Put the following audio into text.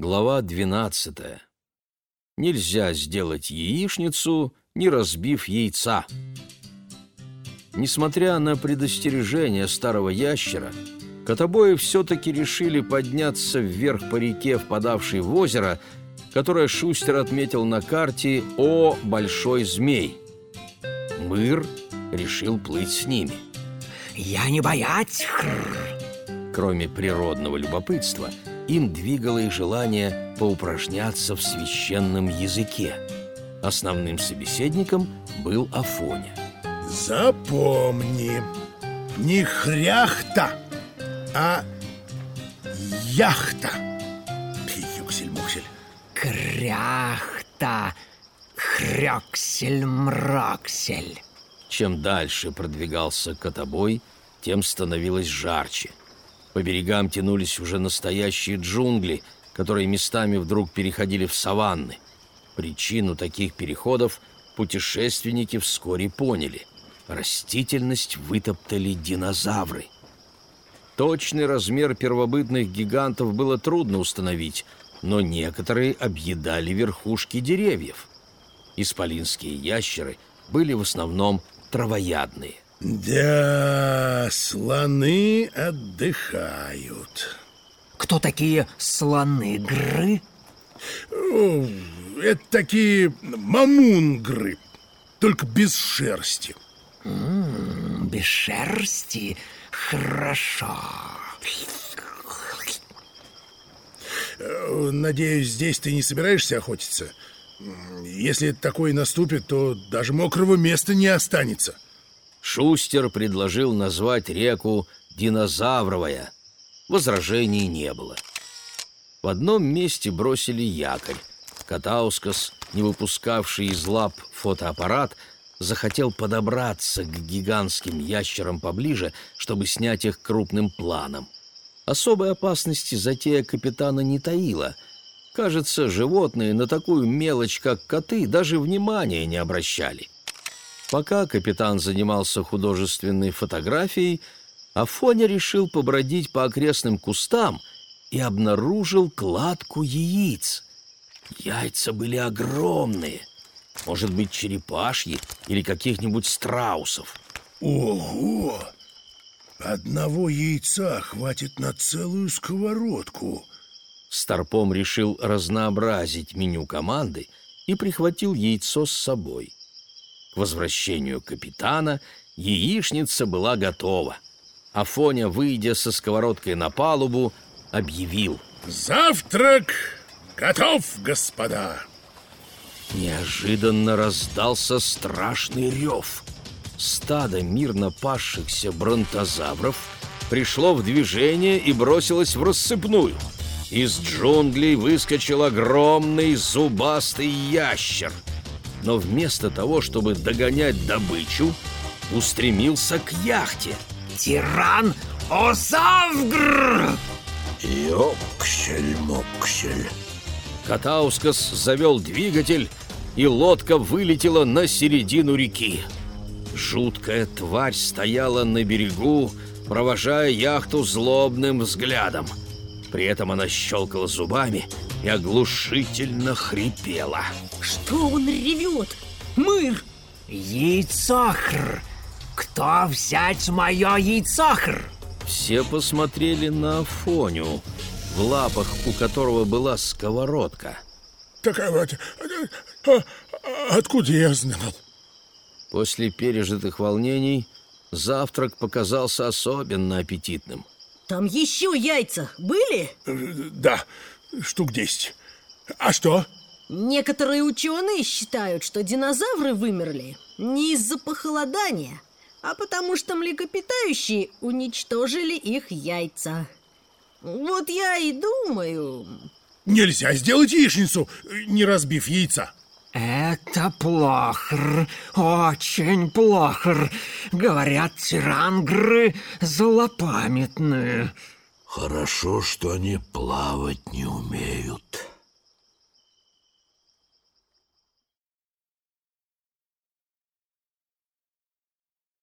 Глава 12. Нельзя сделать яичницу, не разбив яйца. Несмотря на предостережение старого ящера, котобои все-таки решили подняться вверх по реке, впадавшей в озеро, которое Шустер отметил на карте «О, большой змей». Мыр решил плыть с ними. «Я не боять!» Кроме природного любопытства – им двигало и желание поупражняться в священном языке. Основным собеседником был Афоня. Запомни, не хряхта, а яхта. Юксель-муксель. Кряхта, хрёксель-мроксель. Чем дальше продвигался котобой, тем становилось жарче. По берегам тянулись уже настоящие джунгли, которые местами вдруг переходили в саванны. Причину таких переходов путешественники вскоре поняли. Растительность вытоптали динозавры. Точный размер первобытных гигантов было трудно установить, но некоторые объедали верхушки деревьев. Исполинские ящеры были в основном травоядные. Да, слоны отдыхают. Кто такие слоны-гры? Это такие мамунгры, только без шерсти. М -м, без шерсти? Хорошо. Надеюсь, здесь ты не собираешься охотиться? Если такое наступит, то даже мокрого места не останется. — Шустер предложил назвать реку Динозавровая. Возражений не было. В одном месте бросили якорь. Катаускас, не выпускавший из лап фотоаппарат, захотел подобраться к гигантским ящерам поближе, чтобы снять их крупным планом. Особой опасности затея капитана не таила. Кажется, животные на такую мелочь, как коты, даже внимания не обращали. Пока капитан занимался художественной фотографией, Афоня решил побродить по окрестным кустам и обнаружил кладку яиц. Яйца были огромные, может быть, черепашьи или каких-нибудь страусов. Ого! Одного яйца хватит на целую сковородку. Старпом решил разнообразить меню команды и прихватил яйцо с собой возвращению капитана яичница была готова. Афоня, выйдя со сковородкой на палубу, объявил. «Завтрак готов, господа!» Неожиданно раздался страшный рев. Стадо мирно пасшихся бронтозавров пришло в движение и бросилось в рассыпную. Из джунглей выскочил огромный зубастый ящер — но вместо того, чтобы догонять добычу, устремился к яхте. «Тиран Осавгр!» «Йоксель-моксель!» Катаускас завел двигатель, и лодка вылетела на середину реки. Жуткая тварь стояла на берегу, провожая яхту злобным взглядом. При этом она щелкала зубами и оглушительно хрипела. Что он ревет? Мыр! Яйцохр! Кто взять мое яйцохр? Все посмотрели на Афоню, в лапах у которого была сковородка. Так а вот, а, откуда я знал? После пережитых волнений завтрак показался особенно аппетитным. Там еще яйца были? Э, да, штук десять. А что? Некоторые ученые считают, что динозавры вымерли не из-за похолодания, а потому что млекопитающие уничтожили их яйца. Вот я и думаю... Нельзя сделать яичницу, не разбив яйца. Это плохо, очень плохо. Говорят, тирангры злопамятные. Хорошо, что они плавать не умеют.